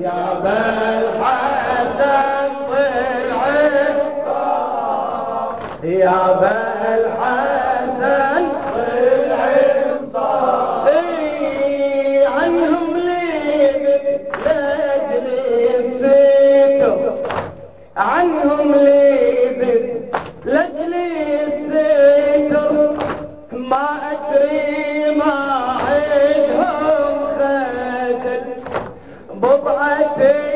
يا بل vai ter.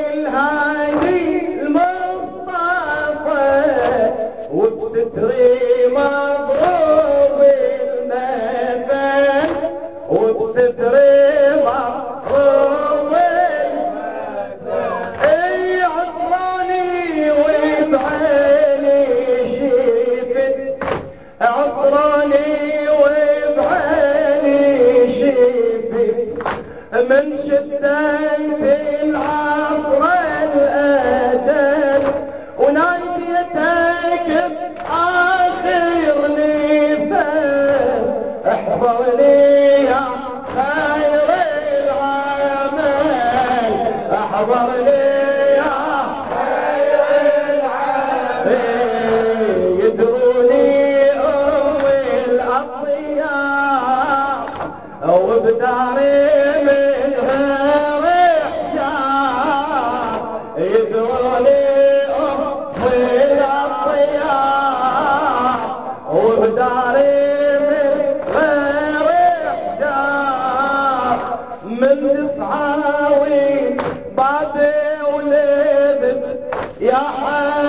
وبداري منها ريح يدروني أخوي الطيار وبداري منها ريح من صعاوي بعد ولدت يا حبيبي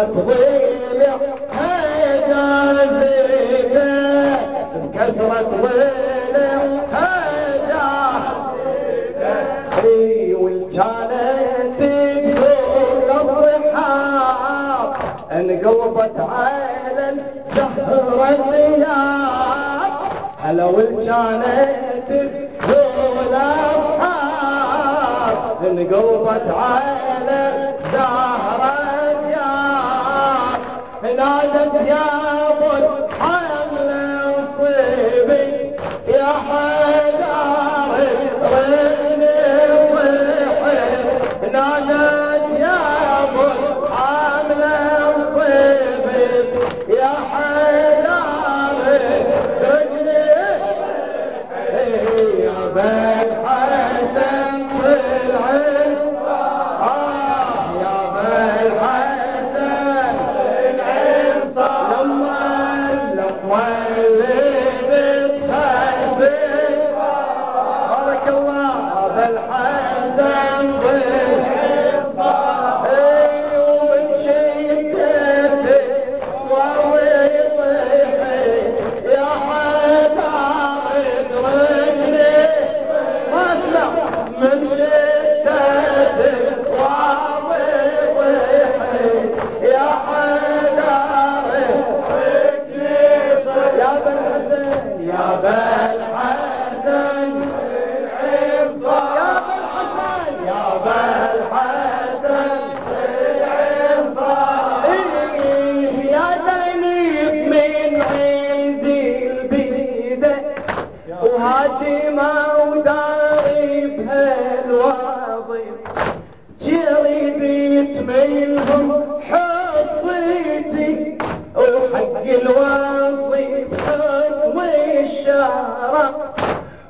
وطويلة هذا زينة كسرة ويلة هذا زينة والجانت بدون الرحاب انقلبت على الزهرة ثياب هلا والجانت بدون الرحاب انقلبت على الزهرة دادت یا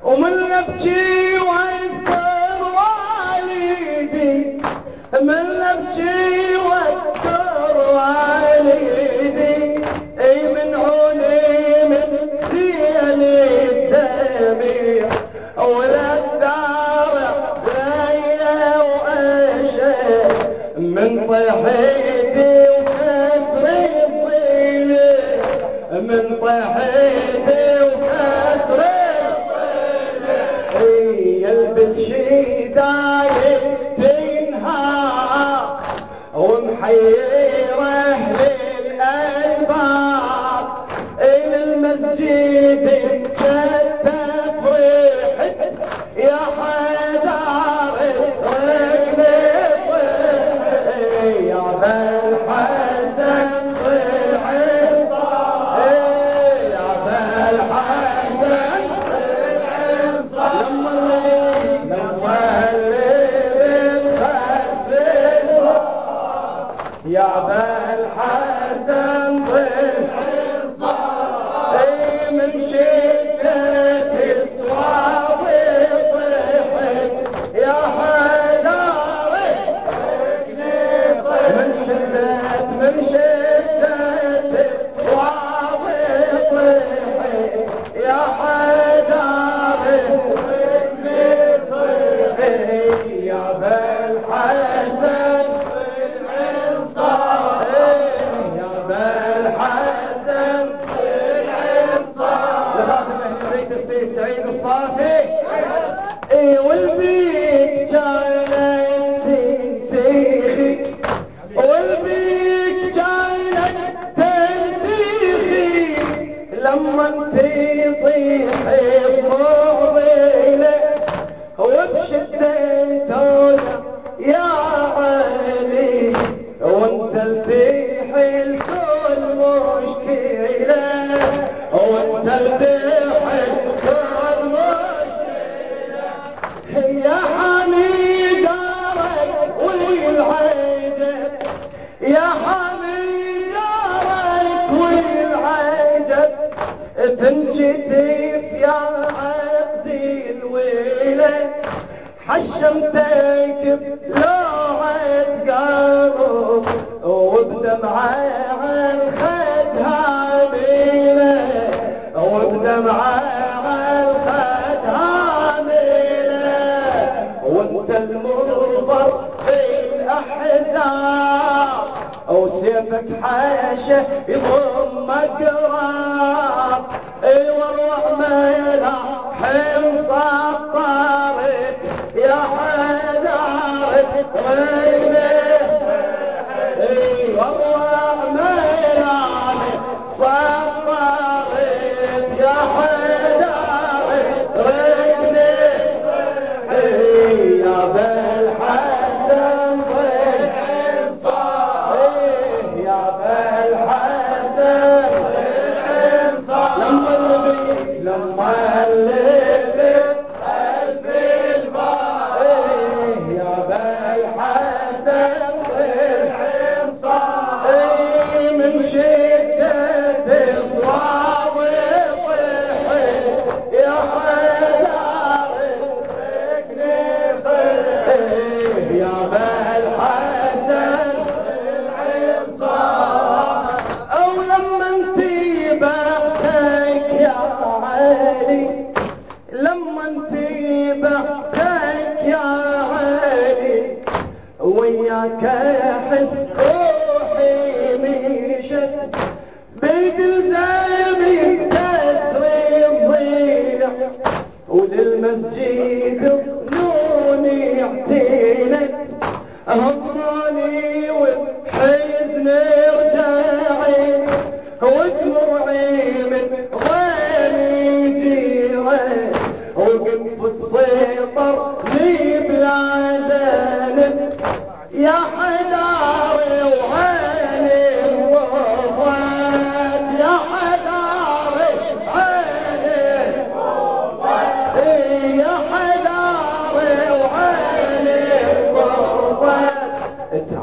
ومن نبكي واذكر والدي من نبكي واذكر والدي. إي من عوني من سيل الدميع ولا الدار ليلى واشد من فرحتي وكسر الظل من فرحتي يا لما تطيح الضغيلة وبشدة تولى يا علي وانت الكل مشكلة. وانت حشمتك لو اتقرب وبدمعة الخدها ميلة وبدمعة الخدها ميلة. وانت المنظر في الأحزاب وسيفك حاشة يضرب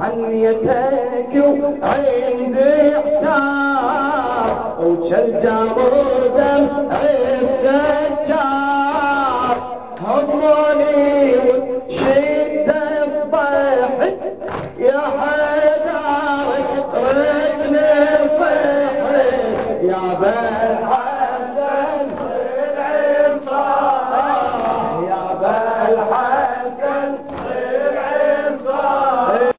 تعنيتك وعندي احتار وشجر دمع السجار